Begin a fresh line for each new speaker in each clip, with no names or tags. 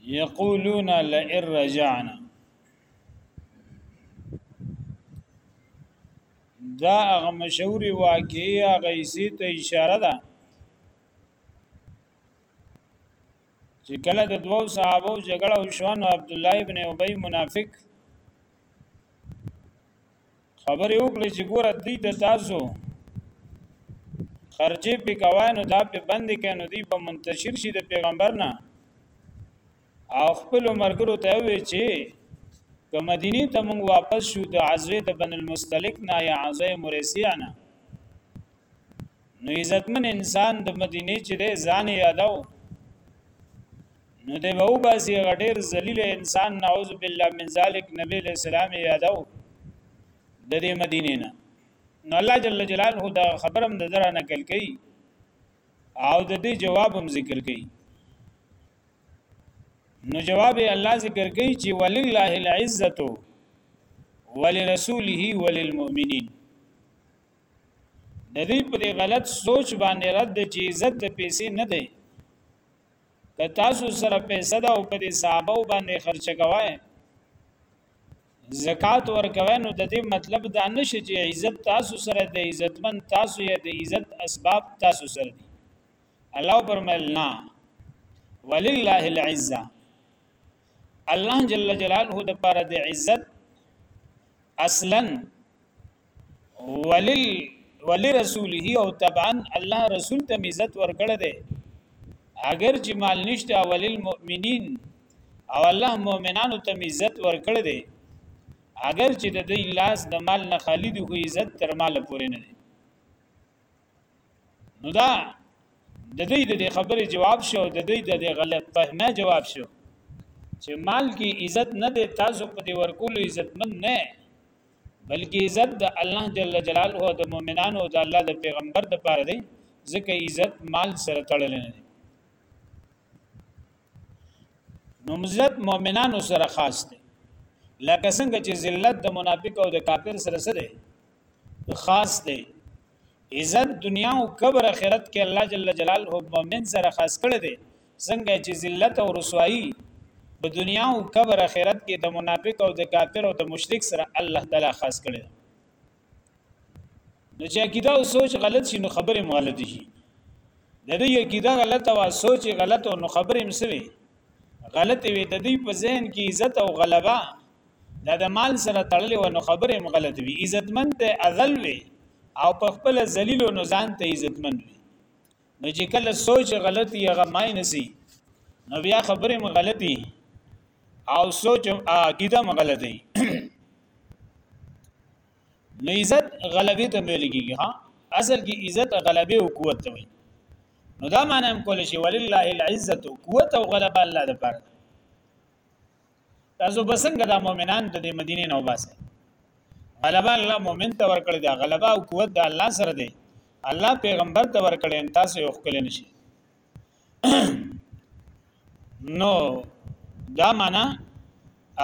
یقولون لئن رجعنا دا هغه مشهور واقعي هغه سي ته اشاره ده چې کله د دوو صحابو جګړه وشو نو عبد الله ابن ابي منافق خبرې وکړي چې ګوره دی ته تاسو خرجې په کوای نو دا په بندې کوي نو دی به منتشر شي د پیغمبر نه او خپل مرګرو ته وی چې که مدینه ته مونږ واپس شو د عزوه د بن المستلق نه یا عزوه مرسیانه نو عزتمن انسان د مدینه چې دی ځان یادو نو دی به وباسي هغه ډېر ذلیل انسان نعوذ بالله من ذلک نبی له سلام یادو د دې مدینه نه نو الله جل جلاله دا خبرم د ذرا نقل کړي او د دې جواب هم ذکر کړي نو جواب الله ذکر کړي چې ولله العزه ولرسوله وللمؤمنین د دې پر غلط سوچ باندې رد چې عزت د پیسې نه دی که تاسو سره پیسې ده او په دې صحابه باندې خرچه کوی زکات ورکوي نو د دې مطلب دا نشي چې عزت تاسو سره د عزتمن تاسو یا د عزت اسباب تاسو سره دي الله پرمل نه ولله العزه الله جل جلاله د پر د عزت اصلا ولل ولی رسوله او طبعا الله رسول ته عزت ورکړه ده اگر چې مال نشته ولل مؤمنین او الله مؤمنانو ته عزت ورکړه ده اگر چې د دې لاس د مال نه خالد خو عزت تر مال پورې نه ده نو دا د دې د خبرې جواب شو د دې د غلط فهمه جواب شو چې مال کې عزت نه دی تاسو په دې ورکولو عزتمن نه بلکې عزت د الله جل جلاله او د مؤمنانو او د الله د پیغمبر د پاره دی ځکه عزت مال سره تړل نه دی نو عزت مؤمنانو سره خاص دی لکه څنګه چې ذلت د منافق او د کافر سره سره خاص دی عزت دنیا او قبر اخرت کې الله جل جلاله مؤمن سره خاص کړی دی څنګه چې ذلت او رسوایی په دنیا او قبر اخرت کې د منافق او د کافر او د مشرک سره الله تعالی خاص کړی دی نو چې عقیده او سوچ غلط شي نو خبره هم غلط شي د دې عقیده غلط او سوچ غلط او نو خبره هم سوي غلط وي د دې په ذهن کې عزت او غلبه دا د مال سره تړلې و نو خبرې هم غلط وي عزتمن ته اذل وي او په خپل ذلیل نو ځان ته عزتمن وي نو چې کله سوچ غلطي هغه ماینسي نو بیا خبرې هم غلطي او سوچ هم عقیده هم غلطي نو عزت غلبي ته ویل کیږي ها اصل کې عزت غلبي او قوت ته وي نو دا معنی هم کول شي ولله العزت قوت او غلبه الله د پاره تاسو به څنګه د مؤمنان د مدینه نه وباسئ غلبه الله مؤمن ته ورکړي دا غلبه او قوت د الله سره دی الله پیغمبر ته ورکړي ان تاسو یو خپل نشي نو دا معنا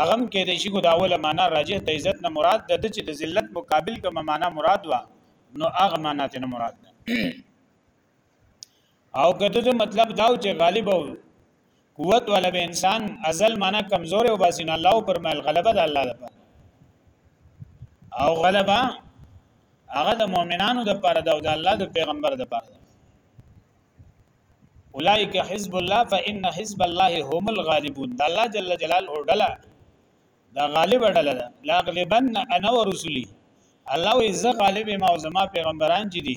اغم کې د شي کو دا اوله معنا راجه د عزت نه مراد د چې د ذلت مقابل کوم معنا مراد وا نو اغه معنا ته نه مراد ده او کده ته مطلب داو چې غالب او قوت والا به انسان ازل معنا کمزور او باسي نه الله پر مال غلبه د الله لپاره او غلبه هغه د مؤمنانو د پاره ده او د الله د پیغمبر د پاره ده اولئک حزب الله فان حزب الله هم الغالبون د الله جل جلاله ډله دا غالب ډله ده لا غالبن انا ورسولی الله وی زه غالب ما او زما پیغمبران چې دي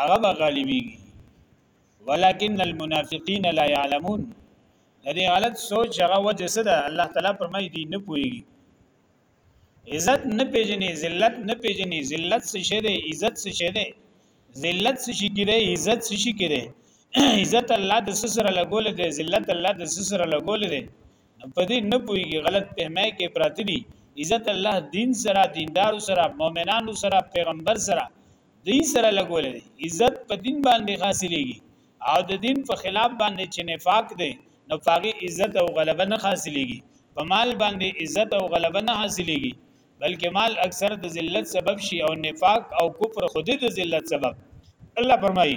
هغه به غالبيږي ولكن المنافقين لا يعلمون د دې غلط سوچ هغه وجه څه ده الله تعالی فرمایي دي نه پويږي عزت نه پیژني ذلت نه پیژني ذلت څه شی دی عزت څه شی دی ذلت څه شي کړي عزت څه شي کړي عزت الله د سسره لګول دي ذلت الله د سسره لګول دي په دې نه پويږي غلط فهمه کې پراته دي عزت الله دین سره دیندار سره مؤمنانو سره پیغمبر سره دې سره لګول دي عزت په دین باندې حاصلېږي او د دین په خلاف باندې چې نفاق دی نو پاغي عزت او غلبه نه حاصلېږي په مال باندې عزت او غلبه نه حاصلېږي بلکې مال اکثر د ذلت سبب شي او نفاق او کفر خودي د ذلت سبب الله فرمایي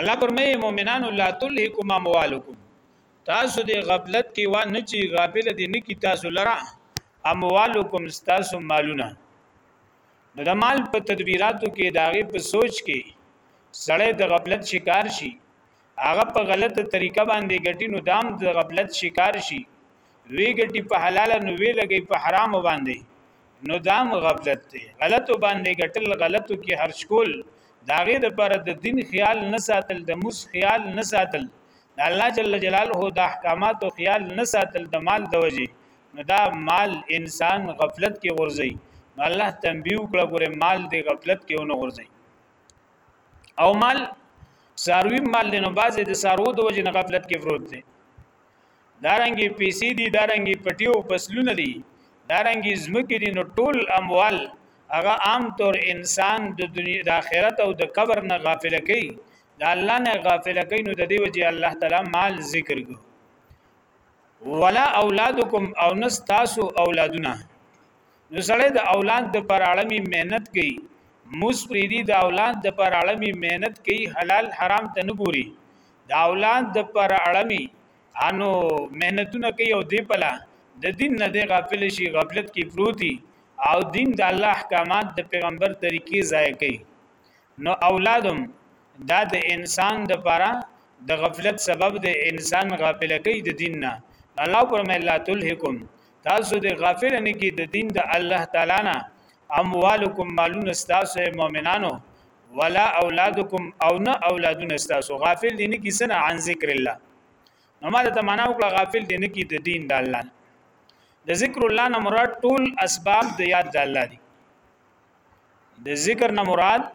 الله پرمه مؤمنانو لا تلهکم اموالکم تاسو دې غفلت کې و نه چی غافل دي نه کی تاسو لرا اموالکم تاسو مالونه نو د مال په تدبیراتو کې داغه په سوچ کې سړی د غفلت شکار شي هغه په غلطه طریقه باندې ګټینو دام د غفلت شکار شي وی ګټي په حلال نو وی لګي په حرام باندې نو دام غفلت دی غلطو باندې ګټل غلطو کې خرج کول داغه د پر د دین خیال نه ساتل د مس خیال نه ساتل د الله جل جلاله د احکامات او خیال نه ساتل د مال د وجې نو دا مال انسان غفلت کې غورځي نو الله تنبیه وکړه ګوره مال د غفلت کې ونه غورځي او مال ساروی مال دی نو بعضې د سارو د وجې نه غفلت کې فروت دی دارنګي پیسې دي دارنګي پټي او فصلونه دي دارنګي زمکې دي نو ټول اموال هغه عام طور انسان د دنیا د آخرت او د قبر نه غافل کوي د الله نه غافل کوي نو د دې وجه الله تعالی مال ذکر کو ولا اولادکم او نستاسو اولادونه نو سړی د اولاد د پر اړمي مهنت کوي موس پریدي د اولاد د پر اړمي مهنت کوي حلال حرام ته نه ګوري د اولاد د پر اړمي انو مهنتونه کوي او دی پلا د دین نه دی غافل شي غفلت کې پروتي او دین د الله احکامات د پیغمبر طریقې ځای کوي نو اولادم دا د انسان د پاره د غفلت سبب د انسان غافل کوي د دین نه الله پر مله تلهکم تاسو د غافل نه کی د دین د الله تعالی نه اموالکم مالون استاسو مؤمنانو ولا اولادکم او نه اولادون استاسو غافل دین کی سنا عن ذکر الله نو ما ته معنا وکړه غافل دین کی د دین د الله د ذکر الله نه مراد ټول اسباب د یاد د الله دی د ذکر نه مراد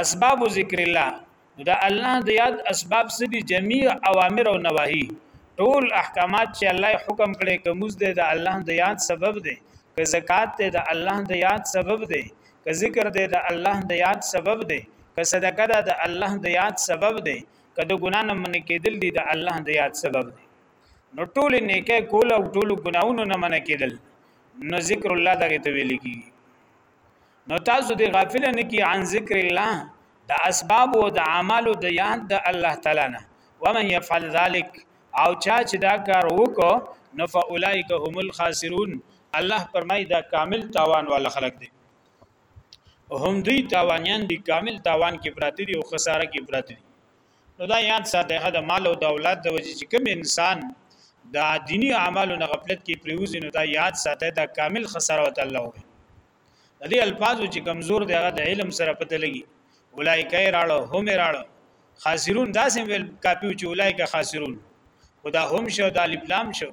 اسباب ذکر الله دا الله د یاد اسباب سدي جميع اوامر او نواهی ټول احکامات چې الله حکم کړي کومز ده د الله د یاد سبب ده که زکات ده د الله د یاد سبب ده که ذکر ده د الله د یاد سبب ده که صدقه ده د الله د یاد سبب ده که د ګنا نه من کېدل دي د الله د یاد سبب ده نو ټول نیکه کول او ټول ګناونو نه من کېدل نو ذکر الله دغه ته ویل کی نو تاسو دی غافل نه کی عن ذکر الله د اسباب او د اعمال د یاد د الله تعالی نه ومن يفعل ذلك او چا چې دا کار وکړو نو فاولائک هم الخاسرون الله فرمای دا کامل تاوان والا خلق دي هم دوی تاوانیان دي کامل تاوان کې پراته دي او خساره کې پراته دي نو دا یاد ساته هغه د مال او د اولاد د وجې چې کوم انسان د دینی اعمالو نه غفلت کې پریوزي نو دا یاد ساته دا کامل خساره وت الله وي د دې الفاظو چې کمزور دی هغه د علم سره پته لګي اولایک راړو هم راړو خاسرون دا سم ویل کاپیو چې اولایک خاسرون خدا هم شو د الف لام شو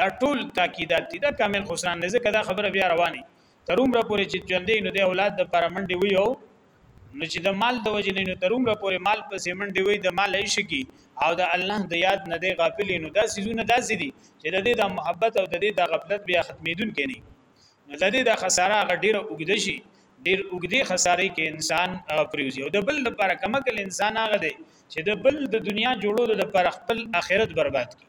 دا ټول تاکیدات دي دا کامل خسران نه ځکه دا خبره بیا رواني تروم را پورې چې ژوندې نو د اولاد د پرمنډي ویو نو چې د مال د وجې نه تر عمره پورې مال په سیمن دی وي د مال عیش کی او د الله د یاد نه دی غافل نو دا سيزونه داسې دي چې د دې د محبت او د دې د غفلت بیا ختمېدون کې نه نو د دې د خساره غډیره وګد شي ډیر وګدي خسارې کې انسان پریوزي او د بل لپاره کمکل انسان هغه دی چې د بل د دنیا جوړولو لپاره خپل آخرت برباد کړي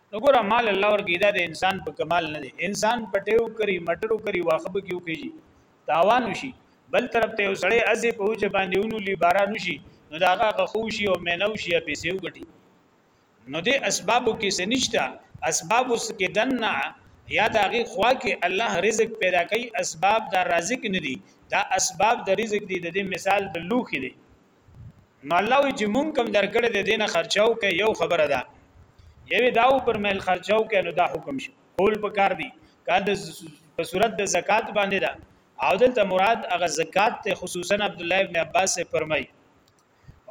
نو ګور مال الله ورګی دا د انسان په کمال نه دی انسان پټیو کری مټرو کری واخه به کیو کیږي تاوان وشي بل طرف ته وسړی ازي په وجه باندې ونو لی باران وشي نو دا هغه خوشي او مینو شي پیسې وګټي نو دې اسبابو کې سنشتا اسبابو کې دنه یا دا غي خوا کې الله رزق پیدا کوي اسباب دا رازق نه دي دا اسباب د رزق دي د مثال د لوخي دي نو الله وی چې مونږ کم درکړې د دینه خرچاو کې یو خبره ده یوی داو پر مل خرچاو کې نو دا حکم شو کول پکار دی کار د په صورت د زکات باندې ده او دلته مراد هغه زکات ته خصوصا عبد الله ابن عباس سے فرمای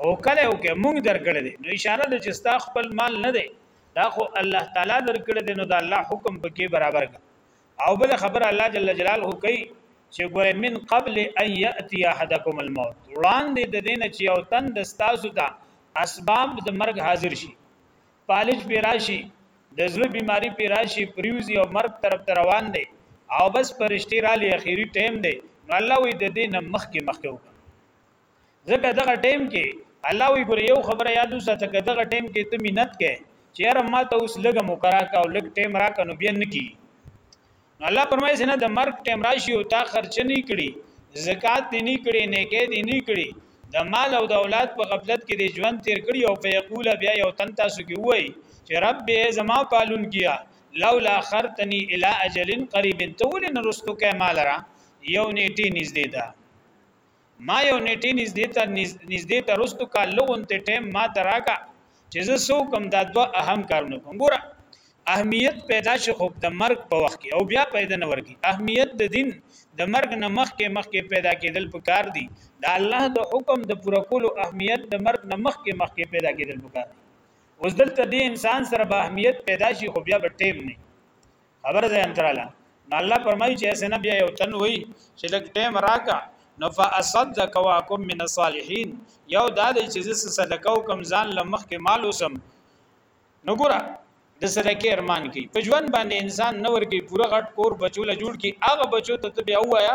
او کله او کې مونږ درکړې دي نو اشاره د چې ستا خپل مال نه دی دا خو الله تعالی درکړې دي نو دا الله حکم پکې برابر کا او بل خبر الله جل جلاله کوي چې ګوره من قبل ان یاتی احدکم الموت وړاندې د دین چې او تن د ستاسو ته اسباب د مرګ حاضر شي پالج پی راشي د زړه بیماری پی راشي پریوزی او مرګ طرف ته روان دی او بس پرشتي را لې اخیری ټیم دی نو الله وی د دین مخکې مخکې وکړه ځکه دغه ټیم کې الله وی ګور یو خبره یادو ساته که دغه ټیم کې ته مینت کې چې هر ما ته اوس لګ مکرا کا او لګ ټیم را کنو بیا نکی نو الله پرمای سينه د مرګ ټیم راشي او تا خرچ نه کړي زکات دې نه کړي نیکه دې نه کړي د مال او د اولاد په غفلت کې دې ژوند تیر کړي او فیقول بیا یو تن تاسو کې وای چې رب به زما پالون کیا لولا خرتنی الی اجل قریب تول نرستو کې مال را یو نیټه نږدې ده ما یو نیټه نږدې ته نږدې ته رستو کا لغون ته ټیم ما تراکا چې زه سو کوم دا دوه اهم کارونه کوم ګوره اهمیت پیدا شي خو د مرګ په وخت کې او بیا پیدا نه ورګي اهمیت د دین د مرګ نه مخکې مخکې پیدا کېدل پکار دي د الله د حکم د پوره کولو اهمیت د مرګ نه مخکې مخکې پیدا کېدل پکار دي اوس دلته د انسان سره به اهمیت پیدا شي خو بیا به ټیم نه خبره ځان تراله نو الله فرمایي چې اسنه بیا یو تن وي چې لک ټیم راکا نو فاصدق واکم من الصالحین یو دا دی چې زه صدقه وکم ځان لمخ کې مال وسم نو ګره د صدقې ارمان کوي په ژوند باندې انسان نور کې پوره غټ کور بچو له جوړ کې هغه بچو ته بیا وایا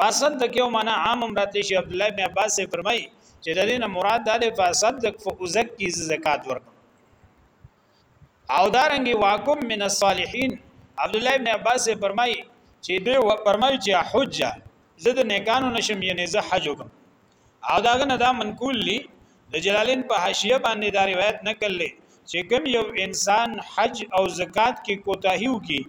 فاسد د کیو معنا عام هم راتلی شي عبد الله ابن عباس سے فرمای چې د دین مراد د فاسد د فوزک کی زکات ورکړه او دارنګي واکم من الصالحین عبد الله ابن عباس سے فرمای چې دوی فرمای چې حجه زه د نیکانو نشم یعنی زه حج وکم او داغه نه دا منقول لی د جلالین په حاشیه باندې دا روایت نقل لې چې کوم یو انسان حج او زکات کې کوتاهی وکي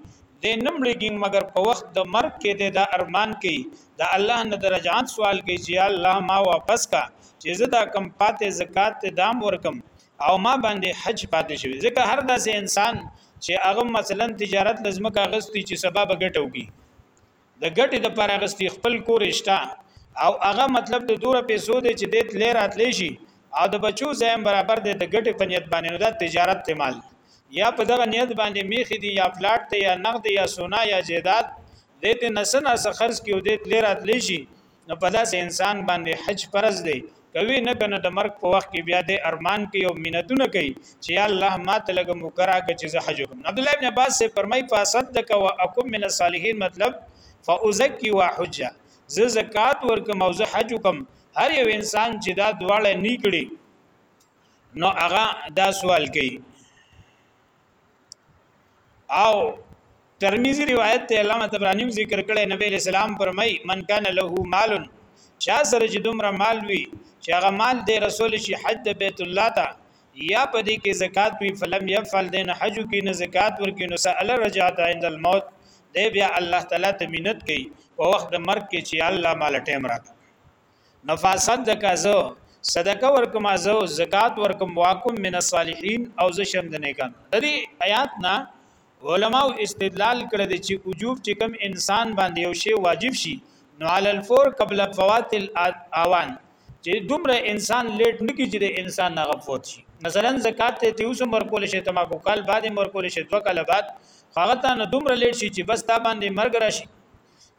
د نمړي کې مگر په وخت د مرګ کې د دا ارمان کوي د الله نه درجات سوال کوي چې الله ما واپس کا چې زه دا کم پاتې زکات ته دام ورکم او ما باندې حج پاتې شوی ځکه هر داسې انسان چې هغه مثلا تجارت لزمکه غستی چې سبب ګټو کی د ګټې د پر اغستی خپل کور اشتا او هغه مطلب د دوره پیسو دی چې دیت لې راتلې شي او د بچو زیم برابر دی د ګټې په نیت باندې نو دا تجارت ته مال یا په دغه نیت باندې میخي دی یا پلاټ دی یا نقد یا سونا یا جیداد دیت نسنا سخرز کې دیت لې راتلې شي نو په داسې انسان باندې حج فرض دی کوي نه کنه د مرګ په وخت کې بیا د ارمان کوي او منتونه کوي چې یا الله ما ته لګ مکرا کې چې زه حج کوم عبد الله ابن عباس سے فرمای فصدق و اكم من الصالحين مطلب فازكي وحجه زه زکات ورکم او زه حج کوم هر یو انسان چې دا دواړه نه کړي نو هغه دا سوال کوي او ترمذی روایت ته علامه طبرانی ذکر کړی نبی علیہ السلام فرمای من کان له مال چا سره چې دومره مال وي چې هغه مال دی رسول شي حج د بیت الله ته یا پدې کې زکات وی فلم يفعل دین حج کې نه زکات ورکې نو سال رجعت عند الموت دی بیا الله تعالی ته منت کوي په وخت د مرګ کې چې الله مال ټیم راکړي نفاسد زکا زو صدقه ورکم زو زکات ورکم واکم من الصالحین او زو شم د نیکان د دې آیات نه علما استدلال کړی دی چې وجوب چې کم انسان باندې یو شی واجب شي نو علی الفور قبل فوات الاوان چې دومره انسان لیټ نکي چې د انسان نه غفوت شي مثلا زکات ته تیوس مرکول شي تماکو کال بعد مرکول شي دوه کال بعد هغه ته نه دومره لیټ شي چې بس تا باندې مرګ راشي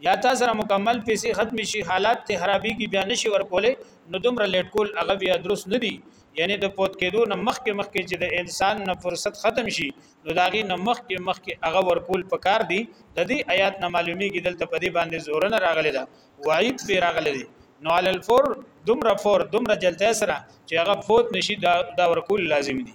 یا تا سره مکمل پیسې ختم شي حالات ته خرابېږي بیا نشي ورکولې نو دومره لیټ کول هغه بیا درست نه دي یعنی د پوت کېدو نه مخکې مخکې چې د انسان نه فرصت ختم شي نو داغي نه مخکې مخکې هغه ورکول پکار دي د دې آیات نه معلومیږي دلته په دې باندې زورنه راغلي ده وعید پی راغلي دي نو علی الفور دومره فور دومره جلتیا سره چې هغه فوت نشي دا, دا ورکول لازم دي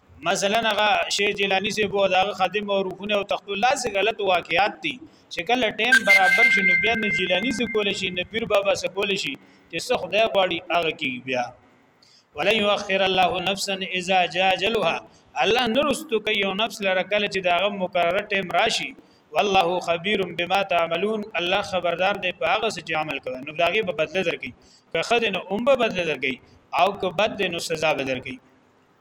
مثلا هغه شیخ جیلانی سی بو دا خادم او روحونه او تخت الله سی غلط واقعات دي چې کله ټیم برابر شي نو بیا نه جیلانی سی کول شي نه پیر بابا سی کول شي چې څه خدای غواړي هغه کی بیا ولا یؤخر الله نفسا اذا جاء اجلها الله نرستو کوي یو نفس لره کله چې داغه مقرره ټیم راشي والله خبير بما تعملون الله خبردار دی په هغه څه چې عمل کوي نو داغه په بدله درکې که خدای نو اومبه بدله درکې او که بد نو سزا بدل کوي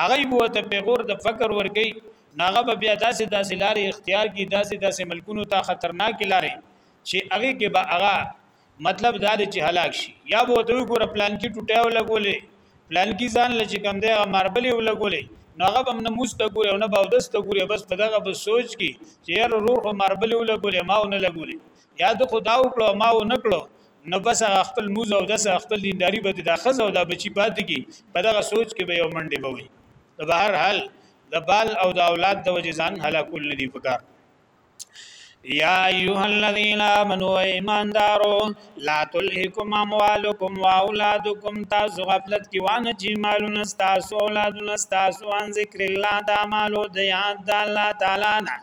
هغه به ته پیغور د فقر ورګي ناغه به بیا داسې داسې لارې اختیار کی داسې داسې ملکونو ته خطرناک لارې چې هغه کې به هغه مطلب دا دی چې هلاک شي یا به ته وګوره پلان کې ټوټه ولګولې پلان کې ځان لچ کم دی هغه ماربلې ولګولې نو هغه به نه موست ګوري او نه به اودس ته ګوري بس په دغه به سوچ کی چې یار روح ماربلې ولګولې ما نه لګولې یا د خدا وکړو ما نه کړو نو بس هغه خپل موز او دس خپل دینداری به د خزه او د بچی پاتې کی په دغه سوچ کې به یو منډه به وي د بهر حال د بال او د اولاد د وجې ځان هلاکول نه دی پکار یا ایها الذین آمنو ایماندارو لا تلهکم اموالکم واولادکم تاسو غفلت کی وانه چې مالونه تاسو اولادونه تاسو ان ذکر الله د اعمالو د یاد د الله تعالی نه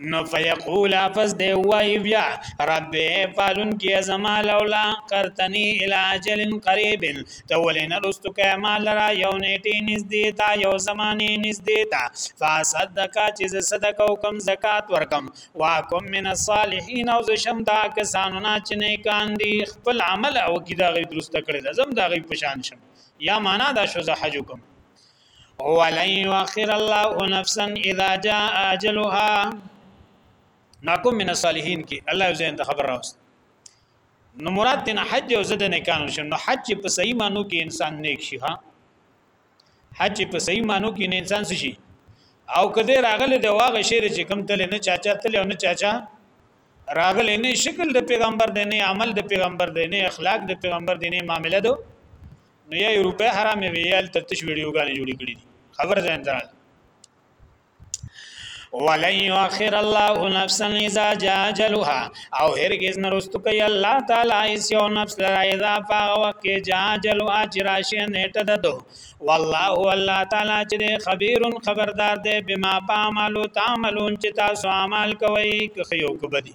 نو فیقول پس دی وای بیا رب پالون کی زما لولا قرتنی الاجل قریب تولین رستو کما لرا یو نیټی نږدې تا یو زمانه نږدې تا فصدق چې صدق او کم زکات ورکم واکم من الصالحین او زشم دا کسانو نه چې نه کان دی خپل عمل او کی دا غي درست کړی زم دا غي پشان شم یا معنا دا شو زه حج کوم ولن يؤخر الله نفسا اذا جاء اجلها ناکم من الصالحین کې الله یو ځین ته خبر راوست نو مراد دین حج او زده نه کانو شنو نو حج په صحیح مانو کې انسان نیک شي ها حج په صحیح مانو کې نه انسان شي او کده راغله د واغ شیر چې کم تل نه چاچا تل او نه چاچا راغله نه شکل د پیغمبر دی نه عمل د پیغمبر دی نه اخلاق د پیغمبر دی نه معاملې دو نو یې روپې حرامې وي یل تر تش ویډیوګانې جوړې کړې دي خبر ځان درال ولن يؤخر الله نفسا اذا جاء اجلها او هرگز نرستو کوي الله تعالی اس یو نفس لرا اذا فاغ وقت کې جاء اجلها چې راشي نیټه ددو والله الله تعالی چې خبير خبردار دی بما پاملو تعملون چې تاسو عمل کوي که خيو کبدي